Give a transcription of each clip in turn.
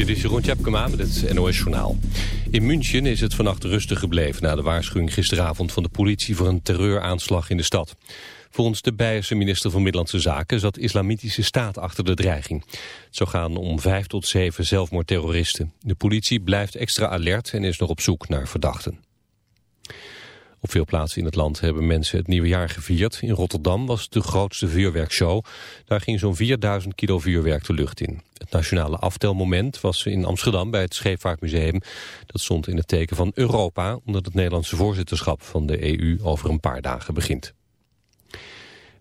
Dit is Jeroen Tjepkema met het NOS Journaal. In München is het vannacht rustig gebleven na de waarschuwing gisteravond van de politie voor een terreuraanslag in de stad. Volgens de Beierse minister van Middellandse Zaken zat islamitische staat achter de dreiging. Het zou gaan om vijf tot zeven zelfmoordterroristen. De politie blijft extra alert en is nog op zoek naar verdachten. Op veel plaatsen in het land hebben mensen het nieuwe jaar gevierd. In Rotterdam was het de grootste vuurwerkshow. Daar ging zo'n 4000 kilo vuurwerk de lucht in. Het nationale aftelmoment was in Amsterdam bij het Scheepvaartmuseum. Dat stond in het teken van Europa, omdat het Nederlandse voorzitterschap van de EU over een paar dagen begint.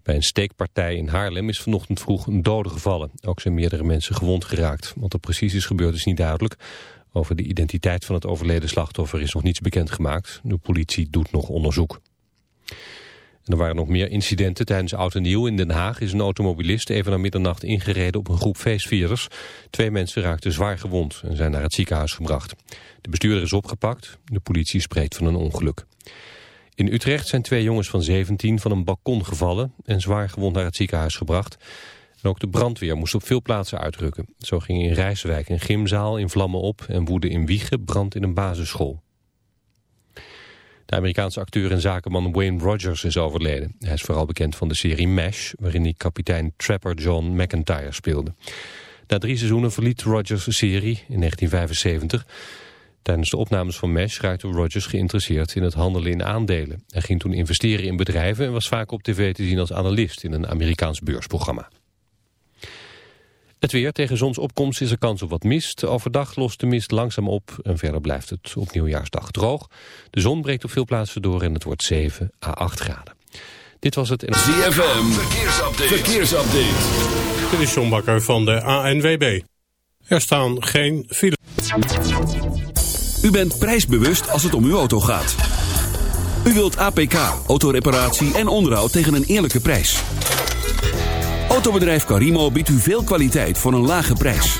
Bij een steekpartij in Haarlem is vanochtend vroeg een dode gevallen. Ook zijn meerdere mensen gewond geraakt. Wat er precies is gebeurd is niet duidelijk. Over de identiteit van het overleden slachtoffer is nog niets bekendgemaakt. De politie doet nog onderzoek. Er waren nog meer incidenten tijdens Oud en Nieuw. In Den Haag is een automobilist even na middernacht ingereden op een groep feestvierers. Twee mensen raakten zwaar gewond en zijn naar het ziekenhuis gebracht. De bestuurder is opgepakt. De politie spreekt van een ongeluk. In Utrecht zijn twee jongens van 17 van een balkon gevallen en zwaar gewond naar het ziekenhuis gebracht. En ook de brandweer moest op veel plaatsen uitrukken. Zo ging in Rijswijk een gymzaal in vlammen op en woedde in Wiegen brand in een basisschool. De Amerikaanse acteur en zakenman Wayne Rogers is overleden. Hij is vooral bekend van de serie MASH, waarin hij kapitein Trapper John McIntyre speelde. Na drie seizoenen verliet Rogers de serie in 1975. Tijdens de opnames van MASH raakte Rogers geïnteresseerd in het handelen in aandelen. Hij ging toen investeren in bedrijven en was vaak op tv te zien als analist in een Amerikaans beursprogramma. Het weer tegen zonsopkomst is er kans op wat mist. Overdag lost de mist langzaam op en verder blijft het op nieuwjaarsdag droog. De zon breekt op veel plaatsen door en het wordt 7 à 8 graden. Dit was het... ZFM, verkeersupdate. verkeersupdate. Dit is John Bakker van de ANWB. Er staan geen files. U bent prijsbewust als het om uw auto gaat. U wilt APK, autoreparatie en onderhoud tegen een eerlijke prijs. Autobedrijf Carimo biedt u veel kwaliteit voor een lage prijs.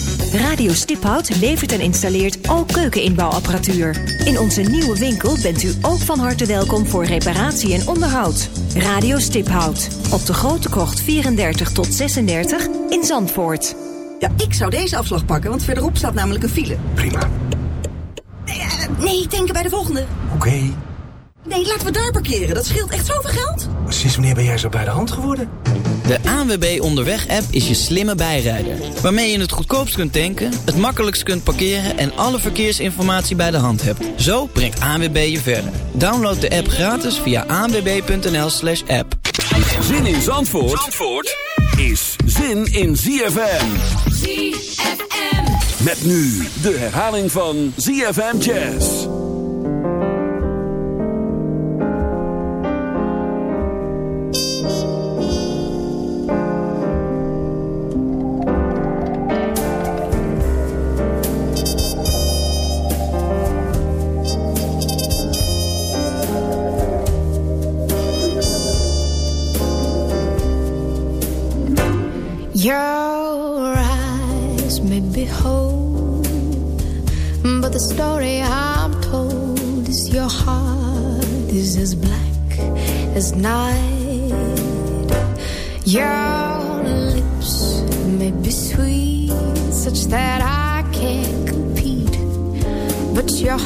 Radio Stiphout levert en installeert ook keukeninbouwapparatuur. In onze nieuwe winkel bent u ook van harte welkom voor reparatie en onderhoud. Radio Stiphout op de Grote Krocht 34 tot 36 in Zandvoort. Ja, ik zou deze afslag pakken, want verderop staat namelijk een file. Prima. Nee, eh, nee ik denk bij de volgende. Oké. Nee, laten we daar parkeren. Dat scheelt echt zoveel geld. Sinds wanneer ben jij zo bij de hand geworden? De ANWB Onderweg-app is je slimme bijrijder. Waarmee je het goedkoopst kunt tanken, het makkelijkst kunt parkeren... en alle verkeersinformatie bij de hand hebt. Zo brengt ANWB je verder. Download de app gratis via anwb.nl slash app. Zin in Zandvoort, Zandvoort is zin in ZFM. ZFM. Met nu de herhaling van ZFM Jazz.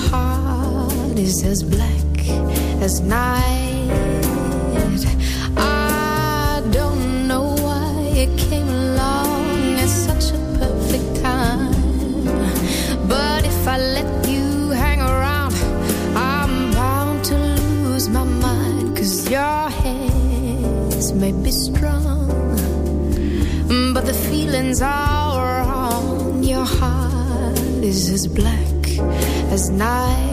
Heart is as black as night. I don't know why it came along at such a perfect time. But if I let you hang around, I'm bound to lose my mind. Cause your hands may be strong, but the feelings are wrong. Your heart is as black as night.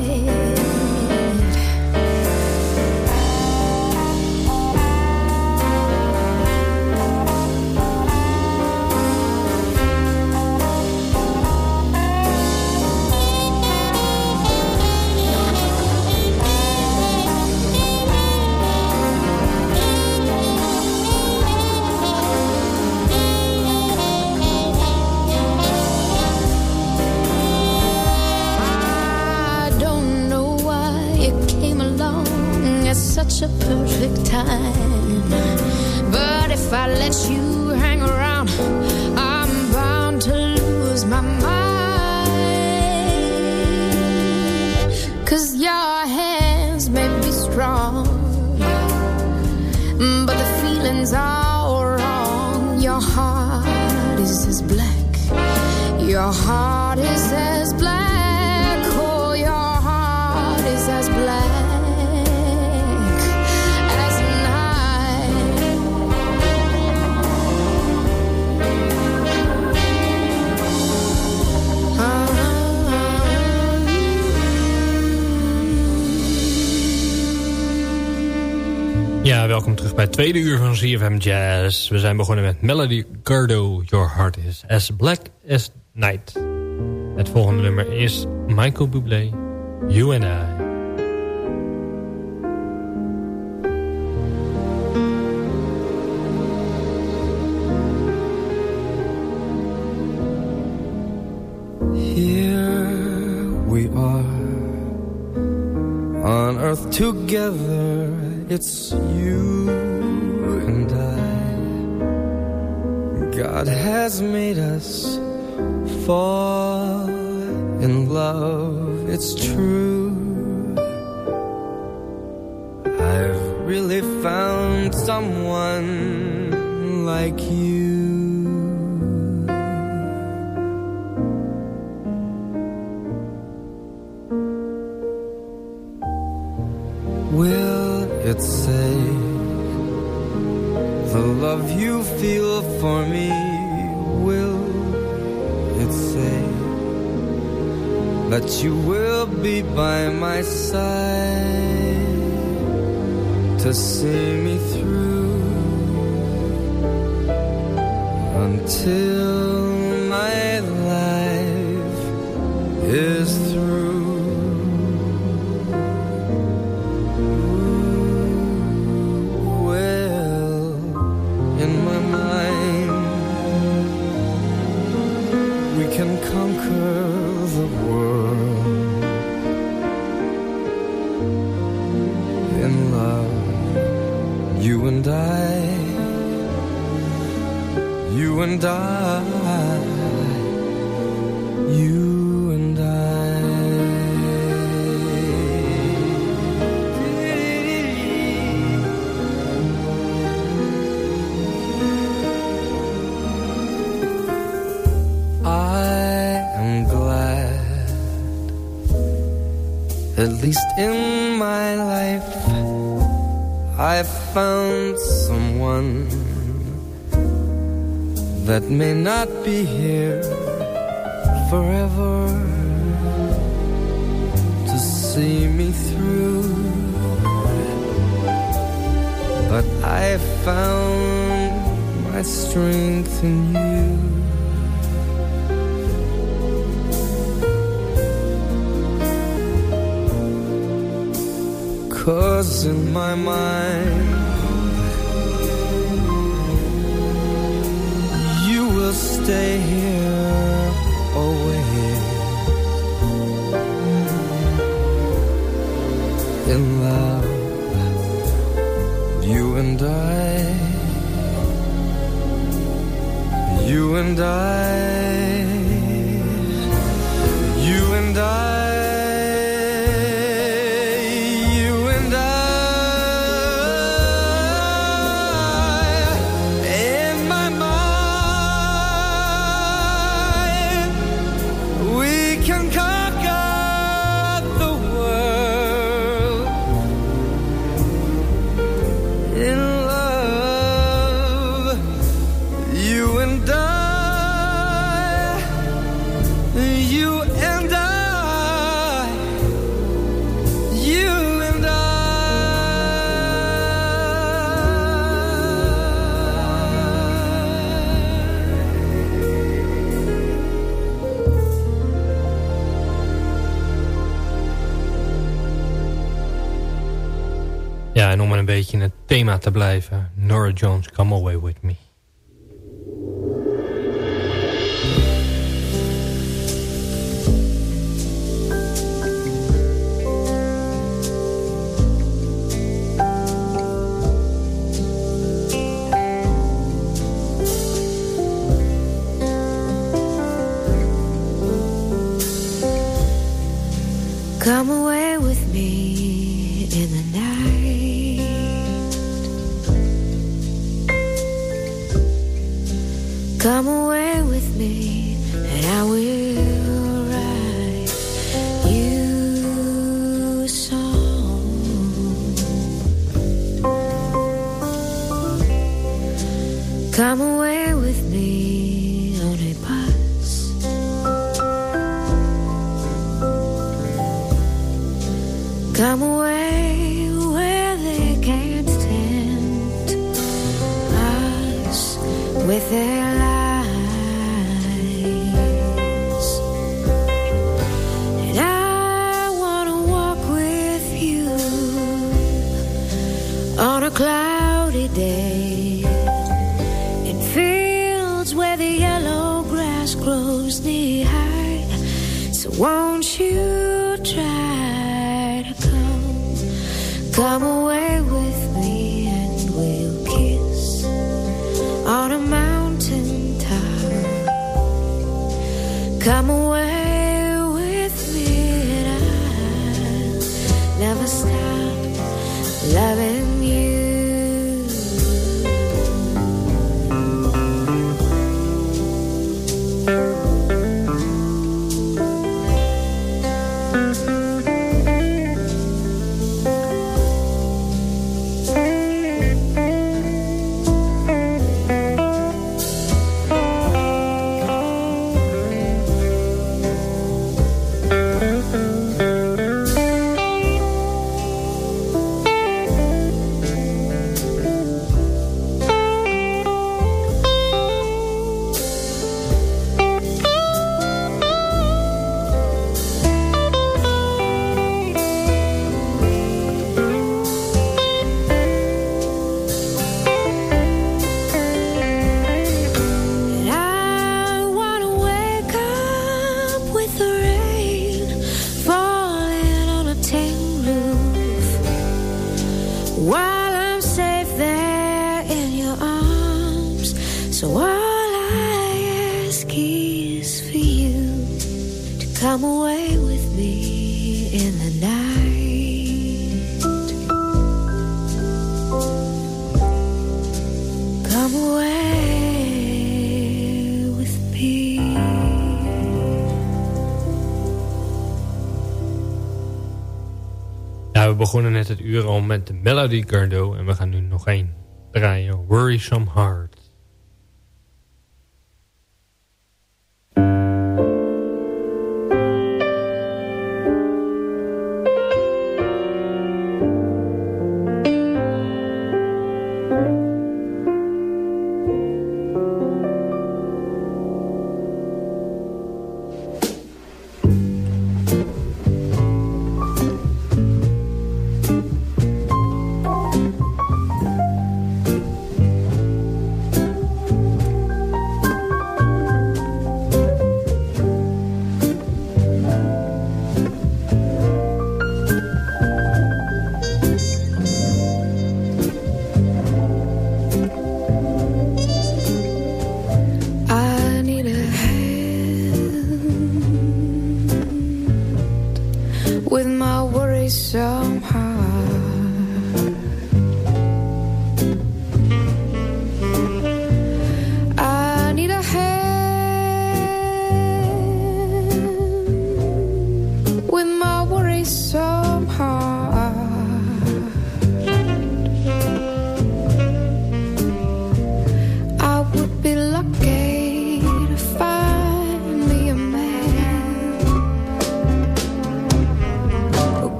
Feelings are wrong. Your heart is as black. Your heart is as black. Welkom terug bij het tweede uur van CFM Jazz. We zijn begonnen met Melody Gardo, Your Heart is as Black as Night. Het volgende nummer is Michael Bublé, You and I. Here we are on earth together. It's you and I. God has made us fall in love. It's true. I've really found someone like you. That you will be by my side to see me through until may not be here forever to see me through. But I found my strength in you. Beetje in het thema te blijven. Nora Jones, Come Away With Me. begonnen net het uur al met Melody Gardot. En we gaan nu nog één draaien. Worrisome Heart.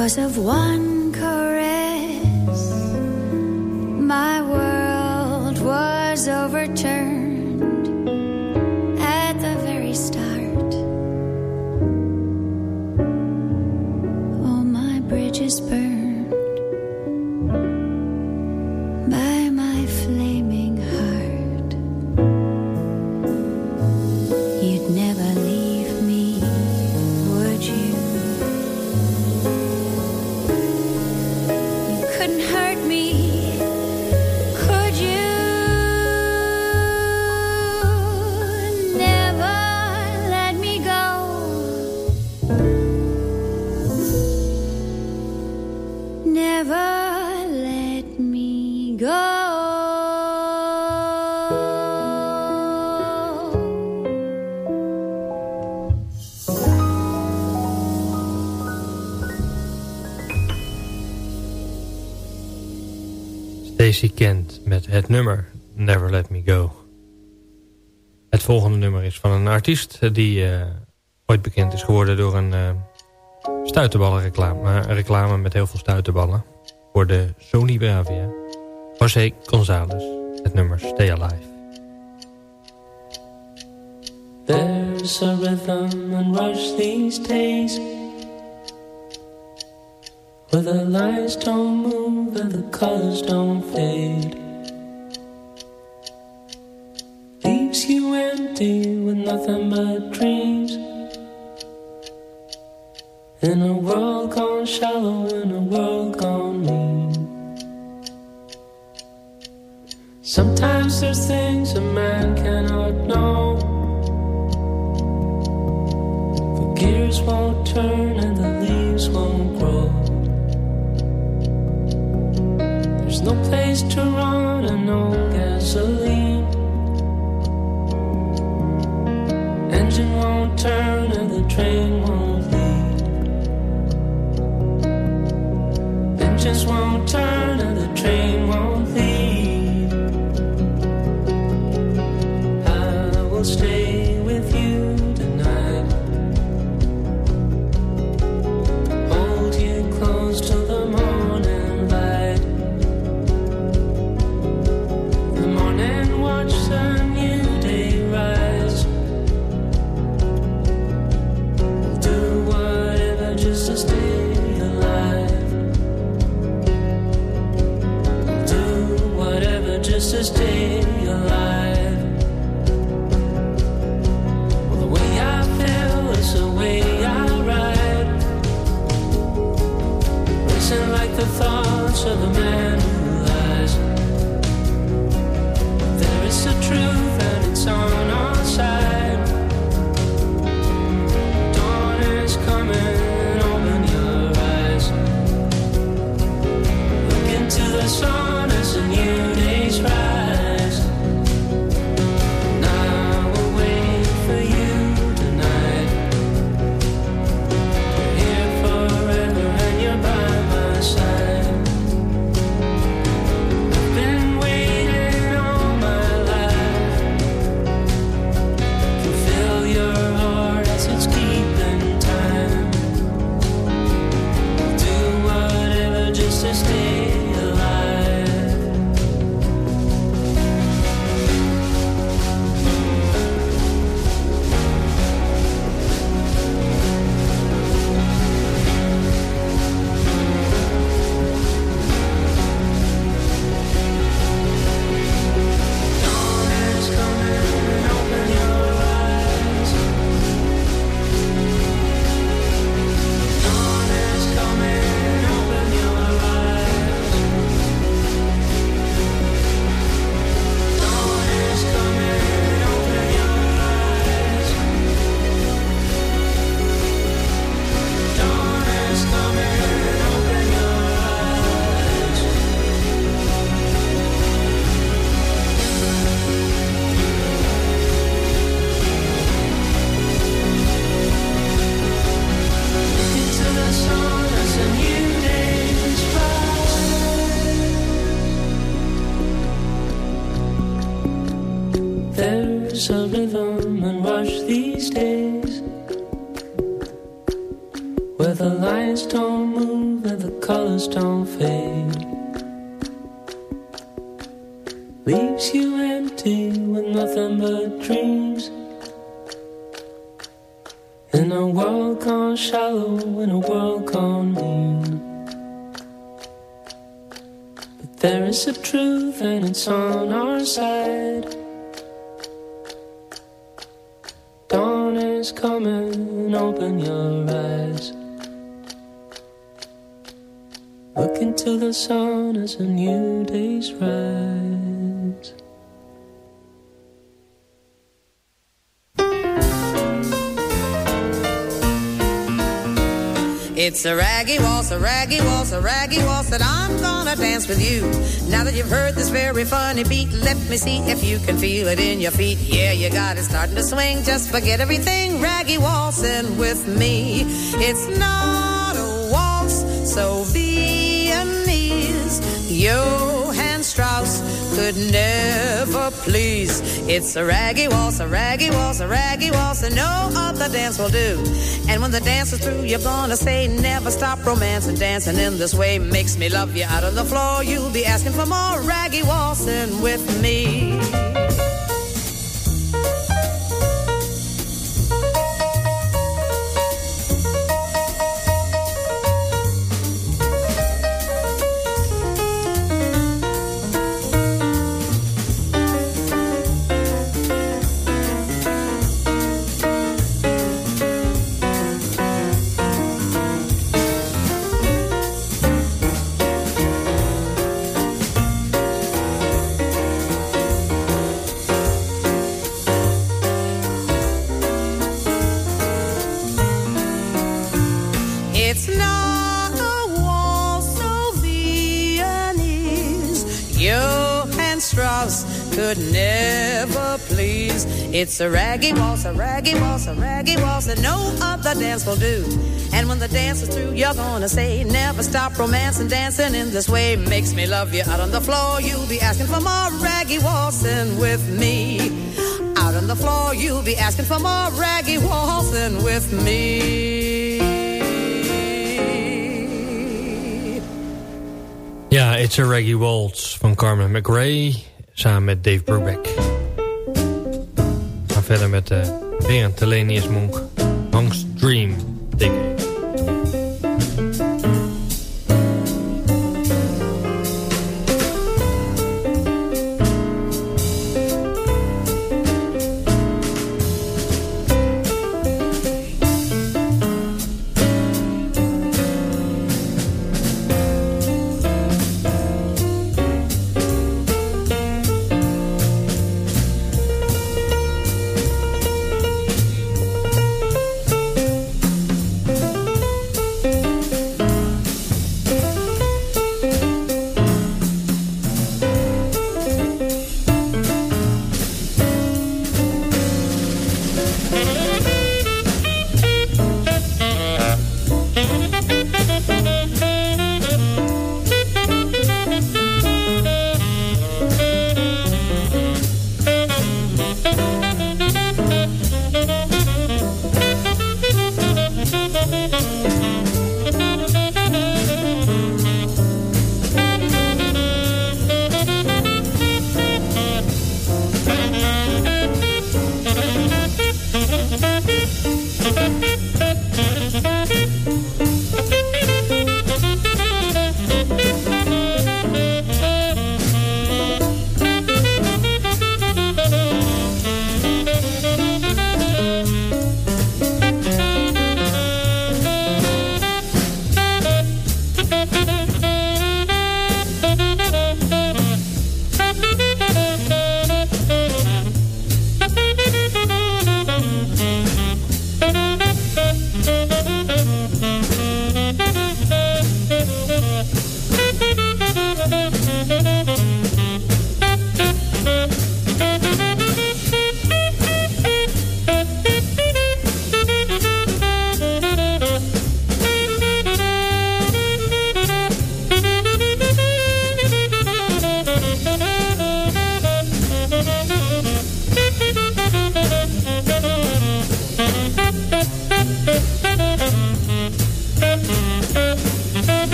Because of one Stacey Kent met het nummer Never Let Me Go. Het volgende nummer is van een artiest die uh, ooit bekend is geworden door een uh, stuiterballenreclame. Een reclame met heel veel stuiterballen voor de Sony Bravia. José González, het nummer Stay Alive. There's a rhythm and rush these days Where the lights don't move and the colors don't fade. Leaves you empty with nothing but dreams. In a world gone shallow, in a world gone mean. Sometimes there's things a man cannot know. The gears won't turn and the leaves won't grow There's no place to run and no gasoline. Engine won't turn and the train won't leave. Engines won't turn and the train won't leave. I will stay Mother's Day. Where the lights don't move and the colors don't fade. Leaves you empty with nothing but dreams. In a world gone shallow, in a world gone mean. But there is a truth and it's on our side. Dawn is coming, open your eyes. Into the sun as a new day's rise. It's a raggy waltz, a raggy waltz, a raggy waltz that I'm gonna dance with you. Now that you've heard this very funny beat, let me see if you can feel it in your feet. Yeah, you got it starting to swing. Just forget everything, raggy waltzing with me. It's not a waltz, so Viennese. Hands Strauss could never please. It's a raggy waltz, a raggy waltz, a raggy waltz, and no other dance will do. And when the dance is through, you're gonna say, never stop romancing, dancing in this way makes me love you. Out on the floor, you'll be asking for more raggy waltzing with me. Could never please. It's a raggy waltz, a raggy waltz, a raggy waltz, and no other dance will do. And when the dance is through, you're gonna say, never stop romancing, dancing in this way makes me love you. Out on the floor, you'll be asking for more raggy waltzing with me. Out on the floor, you'll be asking for more raggy waltzing with me. Ja, It's a Reggae Waltz van Carmen McRae samen met Dave Brubeck. We gaan verder met uh, weer een Thelenius Monk.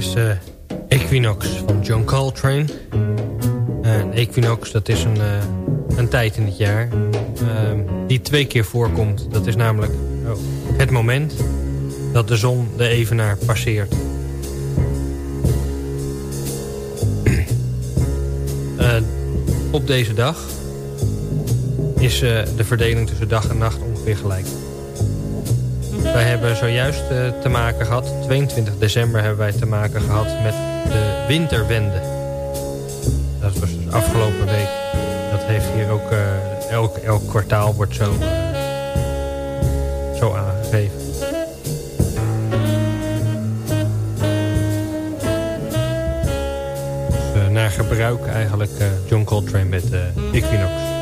Is uh, Equinox van John Coltrane. En Equinox, dat is een, uh, een tijd in het jaar uh, die twee keer voorkomt. Dat is namelijk oh, het moment dat de zon de evenaar passeert. op deze dag is de verdeling tussen dag en nacht ongeveer gelijk. Wij hebben zojuist uh, te maken gehad, 22 december hebben wij te maken gehad met de winterwende. Dat was dus afgelopen week. Dat heeft hier ook, uh, elk, elk kwartaal wordt zo, uh, zo aangegeven. Dus naar gebruik eigenlijk John Coltrane met Equinox.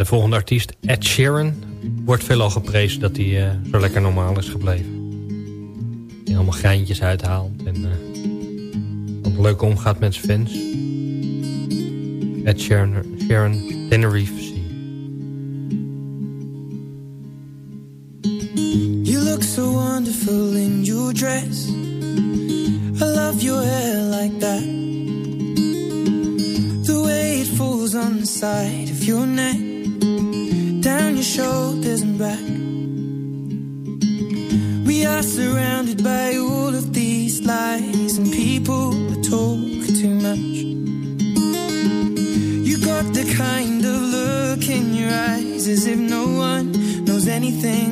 de volgende artiest, Ed Sheeran, wordt veelal geprezen dat hij eh, zo lekker normaal is gebleven. Die allemaal geintjes uithaalt en eh, wat leuk omgaat met zijn fans. Ed Sheeran, Sheeran Tenerife Sea. You look so wonderful in your dress. I love your hair like that. The way it falls on the side. everything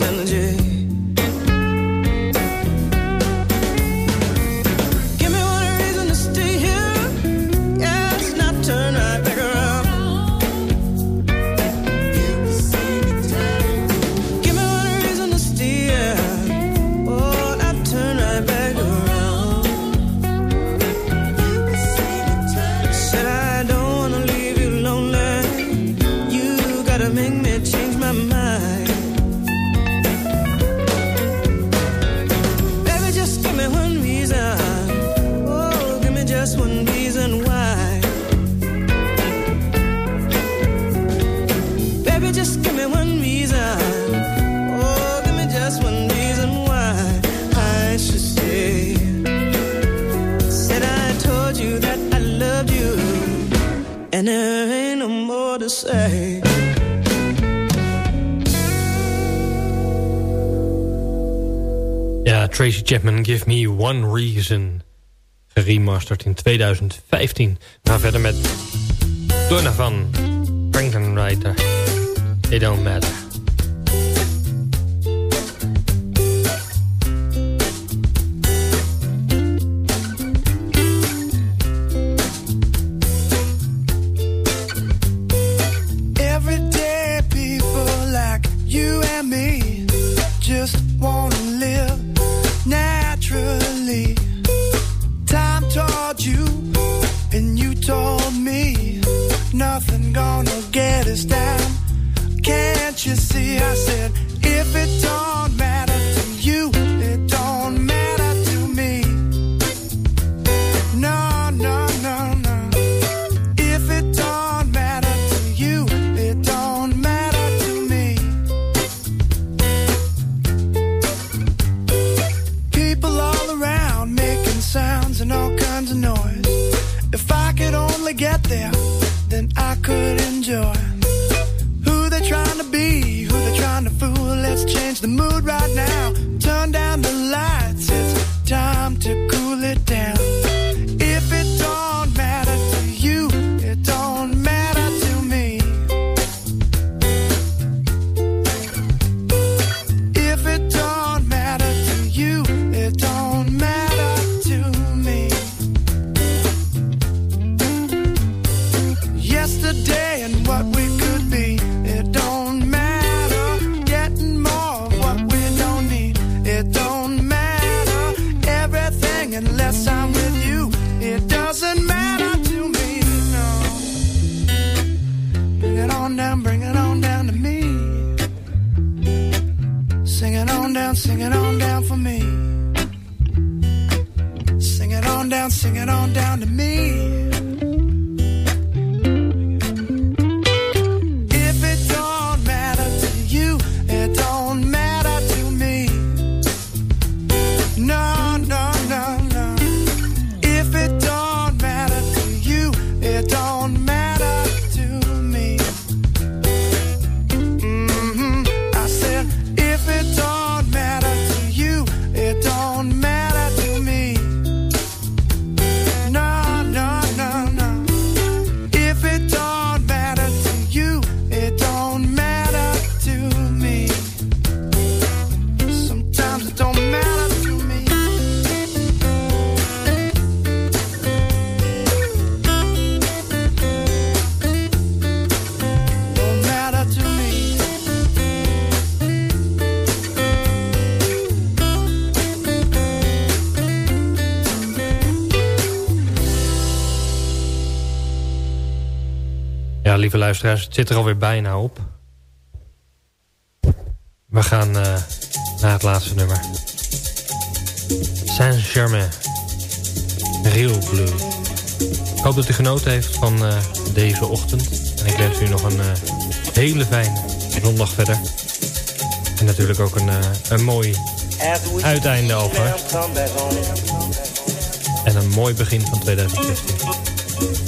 Energy. Tracy Chapman, Give Me One Reason. Geremasterd in 2015. We verder met Donovan Frankenreiter. It Don't Matter. nothing gonna get us down. Can't you see? I said, if it don't. Luisteraars, het zit er alweer bijna op. We gaan uh, naar het laatste nummer. Saint-Germain. Real Blue. Ik hoop dat u genoten heeft van uh, deze ochtend. En ik wens u nog een uh, hele fijne zondag verder. En natuurlijk ook een, een mooi uiteinde over. En een mooi begin van 2016.